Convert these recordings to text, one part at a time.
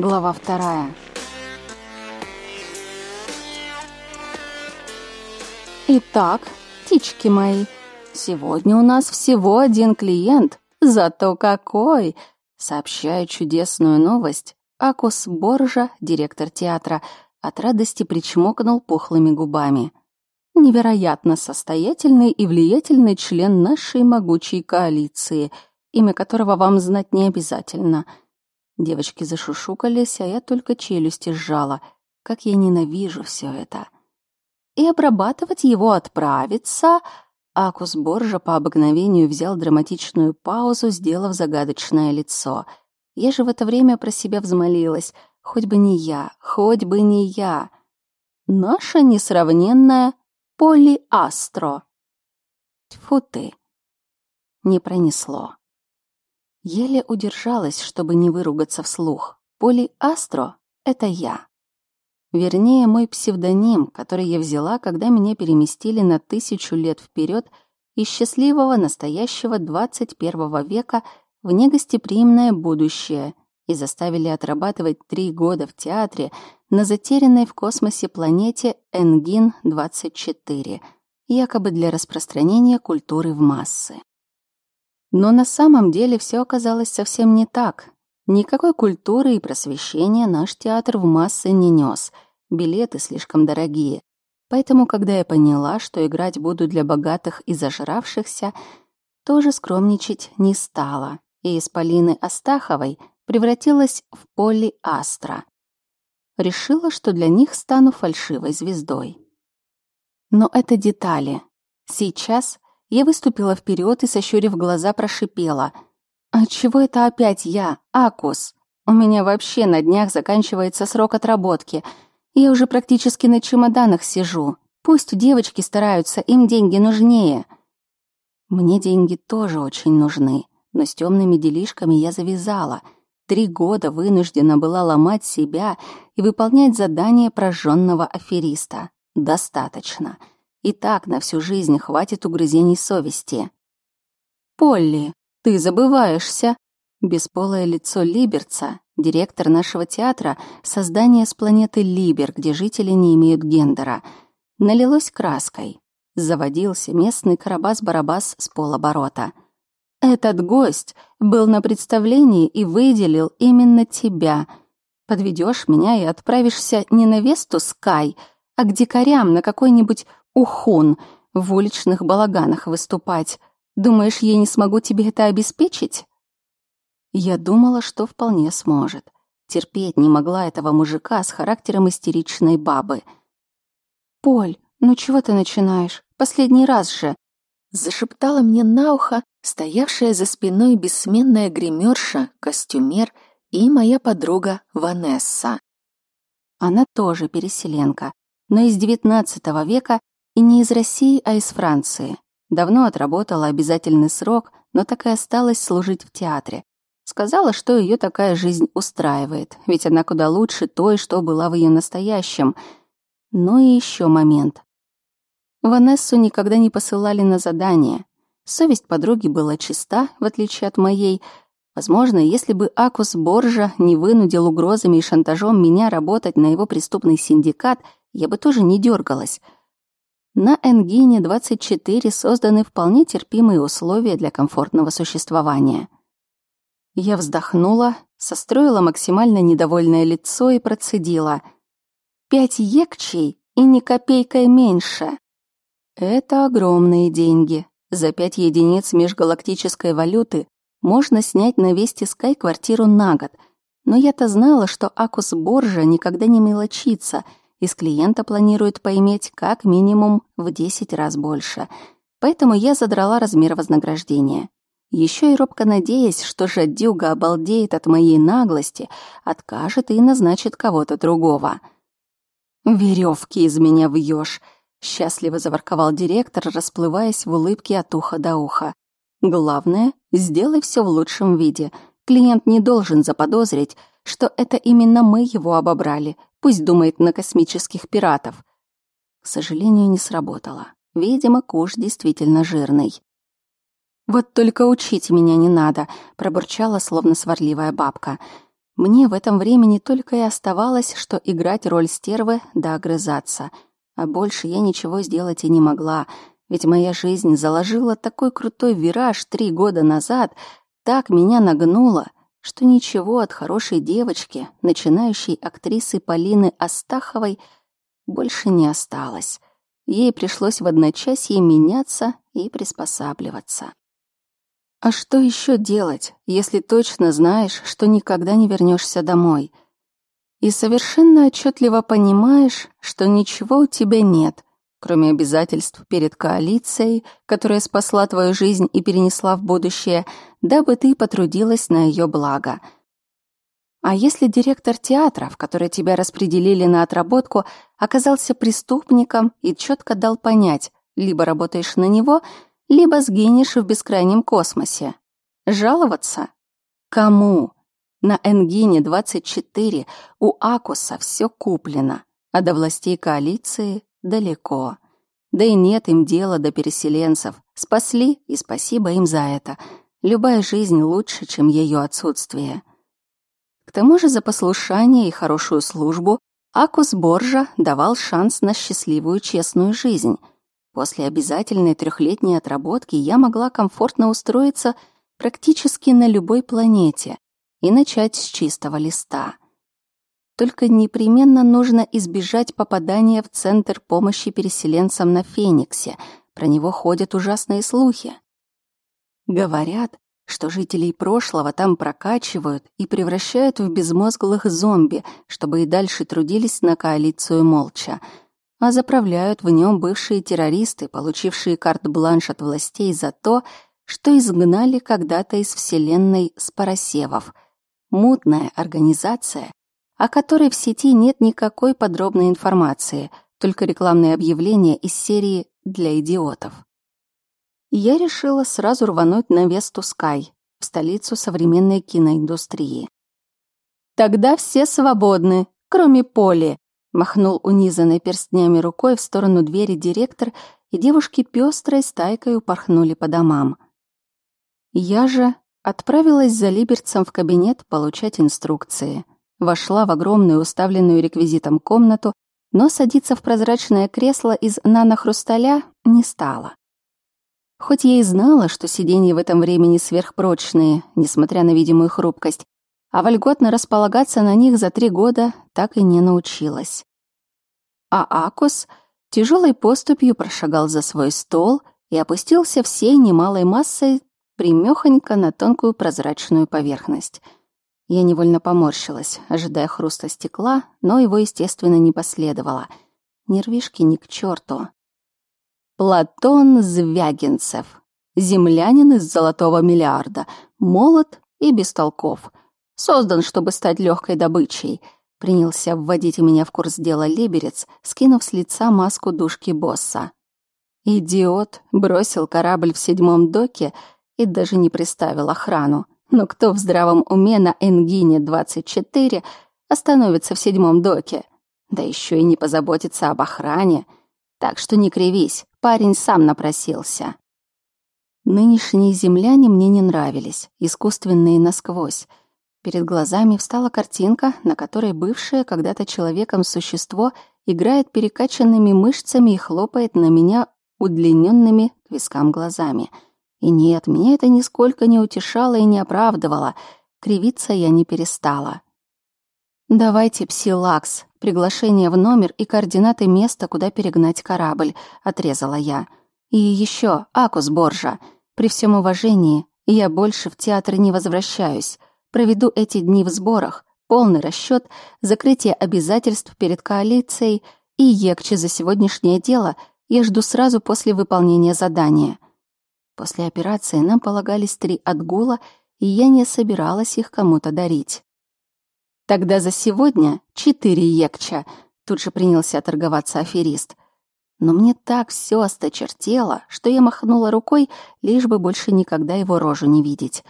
Глава вторая. Итак, птички мои, сегодня у нас всего один клиент, зато какой! Сообщаю чудесную новость. Акус Боржа, директор театра, от радости причмокнул пухлыми губами. Невероятно состоятельный и влиятельный член нашей могучей коалиции, имя которого вам знать не обязательно — Девочки зашушукались, а я только челюсти сжала. Как я ненавижу все это. И обрабатывать его отправиться... Акус Боржа по обыкновению взял драматичную паузу, сделав загадочное лицо. Я же в это время про себя взмолилась. Хоть бы не я, хоть бы не я. Наша несравненная полиастро. Тьфу ты. Не пронесло. Еле удержалась, чтобы не выругаться вслух. Поли Астро — это я. Вернее, мой псевдоним, который я взяла, когда меня переместили на тысячу лет вперед из счастливого настоящего 21 века в негостеприимное будущее и заставили отрабатывать три года в театре на затерянной в космосе планете Энгин-24, якобы для распространения культуры в массы. Но на самом деле все оказалось совсем не так. Никакой культуры и просвещения наш театр в массы не нес. Билеты слишком дорогие. Поэтому, когда я поняла, что играть буду для богатых и зажравшихся, тоже скромничать не стала. И из Полины Астаховой превратилась в Полли Астра. Решила, что для них стану фальшивой звездой. Но это детали. Сейчас я выступила вперед и, сощурив глаза, прошипела. «А чего это опять я, Акус? У меня вообще на днях заканчивается срок отработки. Я уже практически на чемоданах сижу. Пусть девочки стараются, им деньги нужнее». Мне деньги тоже очень нужны, но с темными делишками я завязала. Три года вынуждена была ломать себя и выполнять задание прожженного афериста. Достаточно. И так на всю жизнь хватит угрызений совести. «Полли, ты забываешься!» Бесполое лицо Либерца, директор нашего театра, создание с планеты Либер, где жители не имеют гендера, налилось краской. Заводился местный карабас-барабас с полоборота. «Этот гость был на представлении и выделил именно тебя. Подведешь меня и отправишься не на Весту Скай, а к дикарям на какой-нибудь Ухон в уличных балаганах выступать. Думаешь, я не смогу тебе это обеспечить? Я думала, что вполне сможет. Терпеть не могла этого мужика с характером истеричной бабы. «Поль, ну чего ты начинаешь? Последний раз же!» Зашептала мне на ухо стоявшая за спиной бессменная гримерша, костюмер и моя подруга Ванесса. Она тоже переселенка, но из XIX века и не из России, а из Франции. Давно отработала обязательный срок, но так и осталась служить в театре. Сказала, что ее такая жизнь устраивает, ведь она куда лучше той, что была в ее настоящем. Ну и еще момент. Ванессу никогда не посылали на задание. Совесть подруги была чиста, в отличие от моей. Возможно, если бы Акус Боржа не вынудил угрозами и шантажом меня работать на его преступный синдикат, я бы тоже не дергалась. На Энгине-24 созданы вполне терпимые условия для комфортного существования. Я вздохнула, состроила максимально недовольное лицо и процедила. «Пять екчей и ни копейкой меньше!» Это огромные деньги. За пять единиц межгалактической валюты можно снять на Вести Скай квартиру на год. Но я-то знала, что Акус Боржа никогда не мелочится — из клиента планирует поиметь как минимум в 10 раз больше. Поэтому я задрала размер вознаграждения. Еще и робко надеясь, что жадюга обалдеет от моей наглости, откажет и назначит кого-то другого. Веревки из меня вьешь, счастливо заворковал директор, расплываясь в улыбке от уха до уха. Главное, сделай все в лучшем виде. Клиент не должен заподозрить, что это именно мы его обобрали, Пусть думает на космических пиратов. К сожалению, не сработало. Видимо, куш действительно жирный. «Вот только учить меня не надо», — пробурчала, словно сварливая бабка. Мне в этом времени только и оставалось, что играть роль стервы да огрызаться. А больше я ничего сделать и не могла, ведь моя жизнь заложила такой крутой вираж три года назад, так меня нагнуло, что ничего от хорошей девочки, начинающей актрисы Полины Астаховой, больше не осталось. Ей пришлось в одночасье меняться и приспосабливаться. А что еще делать, если точно знаешь, что никогда не вернешься домой? И совершенно отчетливо понимаешь, что ничего у тебя нет, кроме обязательств перед коалицией, которая спасла твою жизнь и перенесла в будущее, дабы ты потрудилась на ее благо. А если директор театра, в который тебя распределили на отработку, оказался преступником и четко дал понять, либо работаешь на него, либо сгинешь в бескрайнем космосе. Жаловаться? Кому? На Энгине 24 у Акуса все куплено, а до властей коалиции далеко. Да и нет им дела до переселенцев. Спасли, и спасибо им за это. Любая жизнь лучше, чем ее отсутствие. К тому же за послушание и хорошую службу Акус Боржа давал шанс на счастливую честную жизнь. После обязательной трехлетней отработки я могла комфортно устроиться практически на любой планете и начать с чистого листа. Только непременно нужно избежать попадания в Центр помощи переселенцам на Фениксе. Про него ходят ужасные слухи. Говорят, что жителей прошлого там прокачивают и превращают в безмозглых зомби, чтобы и дальше трудились на коалицию молча, а заправляют в нем бывшие террористы, получившие карт-бланш от властей за то, что изгнали когда-то из Вселенной спарасевов. Мутная организация, о которой в сети нет никакой подробной информации, только рекламные объявления из серии «Для идиотов». Я решила сразу рвануть на Весту Скай, в столицу современной киноиндустрии. «Тогда все свободны, кроме Поли», — махнул унизанной перстнями рукой в сторону двери директор, и девушки пестрой стайкой упорхнули по домам. Я же отправилась за Либерцем в кабинет получать инструкции — вошла в огромную, уставленную реквизитом комнату, но садиться в прозрачное кресло из нанохрусталя не стала. Хоть я и знала, что сиденья в этом времени сверхпрочные, несмотря на видимую хрупкость, а вольготно располагаться на них за три года так и не научилась. А Акус тяжелой поступью прошагал за свой стол и опустился всей немалой массой примехонько на тонкую прозрачную поверхность — я невольно поморщилась, ожидая хруста стекла, но его, естественно, не последовало. Нервишки ни к черту. Платон Звягинцев. Землянин из золотого миллиарда. Молод и бестолков. Создан, чтобы стать легкой добычей. Принялся вводить меня в курс дела Либерец, скинув с лица маску душки босса. Идиот бросил корабль в седьмом доке и даже не приставил охрану. Но кто в здравом уме на Энгине-24 остановится в седьмом доке? Да еще и не позаботится об охране. Так что не кривись, парень сам напросился. Нынешние земляне мне не нравились, искусственные насквозь. Перед глазами встала картинка, на которой бывшее когда-то человеком существо играет перекачанными мышцами и хлопает на меня удлиненными к вискам глазами — и нет, меня это нисколько не утешало и не оправдывало. Кривиться я не перестала. «Давайте псилакс, приглашение в номер и координаты места, куда перегнать корабль», — отрезала я. «И еще, Акус Боржа, при всем уважении, я больше в театр не возвращаюсь. Проведу эти дни в сборах, полный расчет, закрытие обязательств перед коалицией и екче за сегодняшнее дело я жду сразу после выполнения задания». После операции нам полагались три отгула, и я не собиралась их кому-то дарить. Тогда за сегодня четыре екча, тут же принялся торговаться аферист. Но мне так все осточертело, что я махнула рукой, лишь бы больше никогда его рожу не видеть.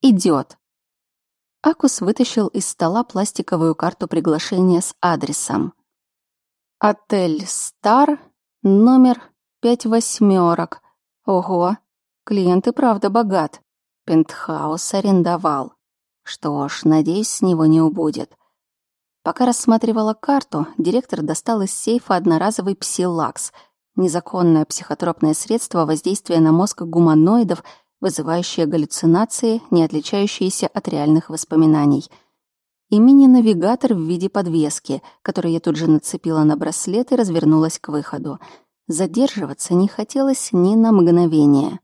Идет. Акус вытащил из стола пластиковую карту приглашения с адресом. Отель «Стар», номер пять восьмерок. Ого, Клиент и правда богат. Пентхаус арендовал. Что ж, надеюсь, с него не убудет. Пока рассматривала карту, директор достал из сейфа одноразовый псилакс — незаконное психотропное средство воздействия на мозг гуманоидов, вызывающее галлюцинации, не отличающиеся от реальных воспоминаний. И мини-навигатор в виде подвески, который я тут же нацепила на браслет и развернулась к выходу. Задерживаться не хотелось ни на мгновение.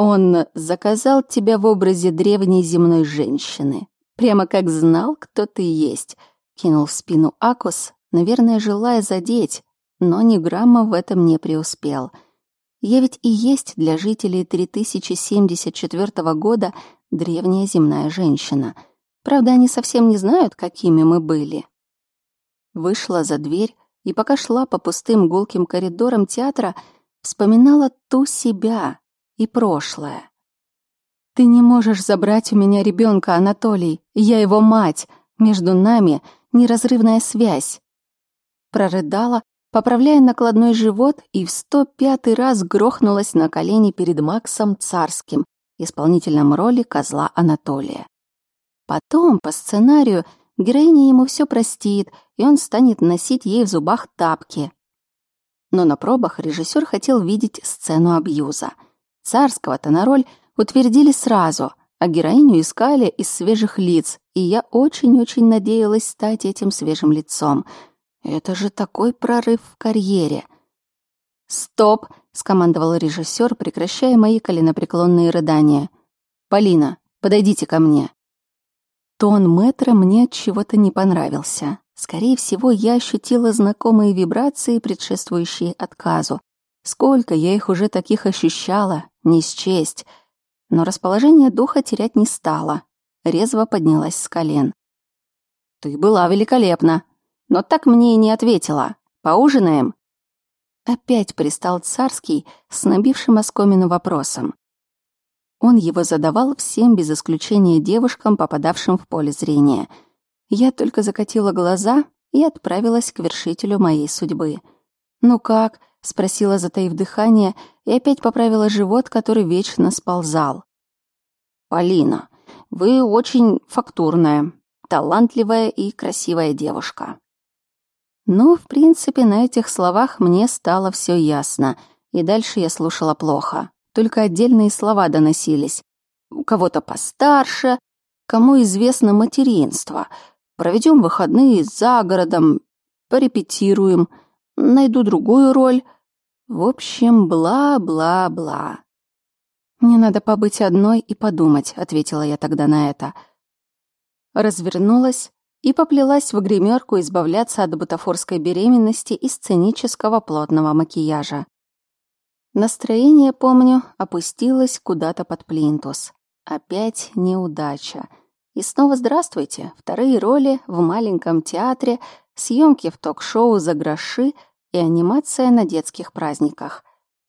Он заказал тебя в образе древней земной женщины. Прямо как знал, кто ты есть. Кинул в спину Акус, наверное, желая задеть, но ни грамма в этом не преуспел. Я ведь и есть для жителей 3074 года древняя земная женщина. Правда, они совсем не знают, какими мы были. Вышла за дверь и пока шла по пустым гулким коридорам театра, вспоминала ту себя, и прошлое. Ты не можешь забрать у меня ребенка, Анатолий. Я его мать. Между нами неразрывная связь. Прорыдала, поправляя накладной живот, и в сто пятый раз грохнулась на колени перед Максом Царским, исполнителем роли козла Анатолия. Потом, по сценарию, героиня ему все простит, и он станет носить ей в зубах тапки. Но на пробах режиссер хотел видеть сцену абьюза — Царского-то на роль утвердили сразу, а героиню искали из свежих лиц, и я очень-очень надеялась стать этим свежим лицом. Это же такой прорыв в карьере. «Стоп!» — скомандовал режиссер, прекращая мои коленопреклонные рыдания. «Полина, подойдите ко мне». Тон мэтра мне от чего-то не понравился. Скорее всего, я ощутила знакомые вибрации, предшествующие отказу. Сколько я их уже таких ощущала, не счесть. Но расположение духа терять не стала. Резво поднялась с колен. «Ты была великолепна, но так мне и не ответила. Поужинаем?» Опять пристал Царский с набившим оскомину вопросом. Он его задавал всем без исключения девушкам, попадавшим в поле зрения. Я только закатила глаза и отправилась к вершителю моей судьбы. «Ну как?» — спросила, затаив дыхание, и опять поправила живот, который вечно сползал. «Полина, вы очень фактурная, талантливая и красивая девушка». Ну, в принципе, на этих словах мне стало все ясно, и дальше я слушала плохо. Только отдельные слова доносились. У кого-то постарше, кому известно материнство. Проведем выходные за городом, порепетируем — найду другую роль. В общем, бла-бла-бла. «Мне надо побыть одной и подумать», — ответила я тогда на это. Развернулась и поплелась в гримерку избавляться от бутафорской беременности и сценического плотного макияжа. Настроение, помню, опустилось куда-то под плинтус. Опять неудача. И снова здравствуйте. Вторые роли в маленьком театре, съемки в ток-шоу за гроши — и анимация на детских праздниках.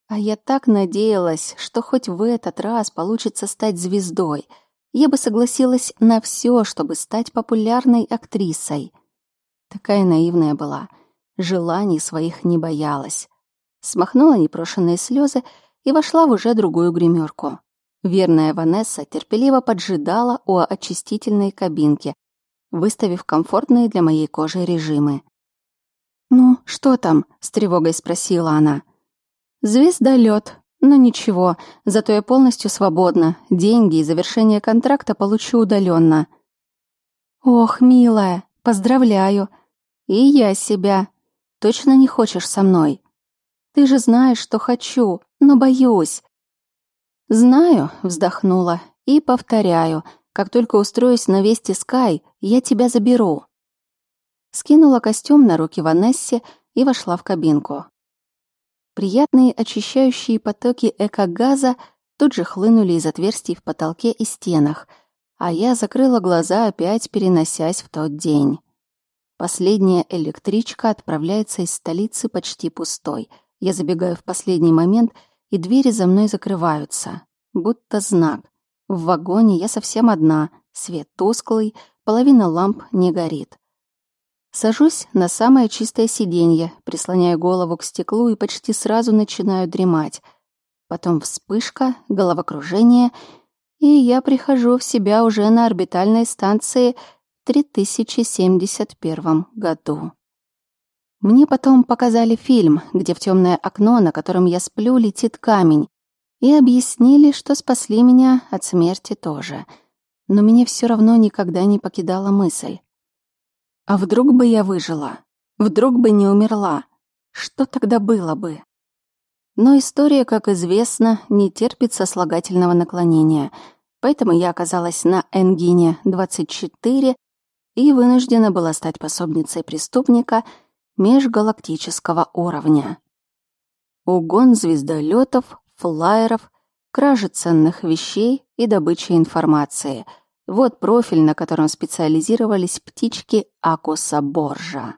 А я так надеялась, что хоть в этот раз получится стать звездой. Я бы согласилась на все, чтобы стать популярной актрисой. Такая наивная была, желаний своих не боялась. Смахнула непрошенные слезы и вошла в уже другую гримерку. Верная Ванесса терпеливо поджидала у очистительной кабинки, выставив комфортные для моей кожи режимы. «Ну, что там?» — с тревогой спросила она. «Звездолёт. Но ничего, зато я полностью свободна. Деньги и завершение контракта получу удаленно. «Ох, милая, поздравляю. И я себя. Точно не хочешь со мной? Ты же знаешь, что хочу, но боюсь». «Знаю», — вздохнула, — «и повторяю, как только устроюсь на Вести Скай, я тебя заберу» скинула костюм на руки Ванессе и вошла в кабинку. Приятные очищающие потоки эко-газа тут же хлынули из отверстий в потолке и стенах, а я закрыла глаза, опять переносясь в тот день. Последняя электричка отправляется из столицы почти пустой. Я забегаю в последний момент, и двери за мной закрываются. Будто знак. В вагоне я совсем одна, свет тусклый, половина ламп не горит. Сажусь на самое чистое сиденье, прислоняю голову к стеклу и почти сразу начинаю дремать. Потом вспышка, головокружение, И я прихожу в себя уже на орбитальной станции в 3071 году. Мне потом показали фильм, где в темное окно, на котором я сплю, летит камень, и объяснили, что спасли меня от смерти тоже. Но меня все равно никогда не покидала мысль. А вдруг бы я выжила? Вдруг бы не умерла? Что тогда было бы? Но история, как известно, не терпит сослагательного наклонения, поэтому я оказалась на Энгине 24 и вынуждена была стать пособницей преступника межгалактического уровня. Угон звездолетов, флайеров, кражи ценных вещей и добыча информации — вот профиль, на котором специализировались птички Акуса Боржа.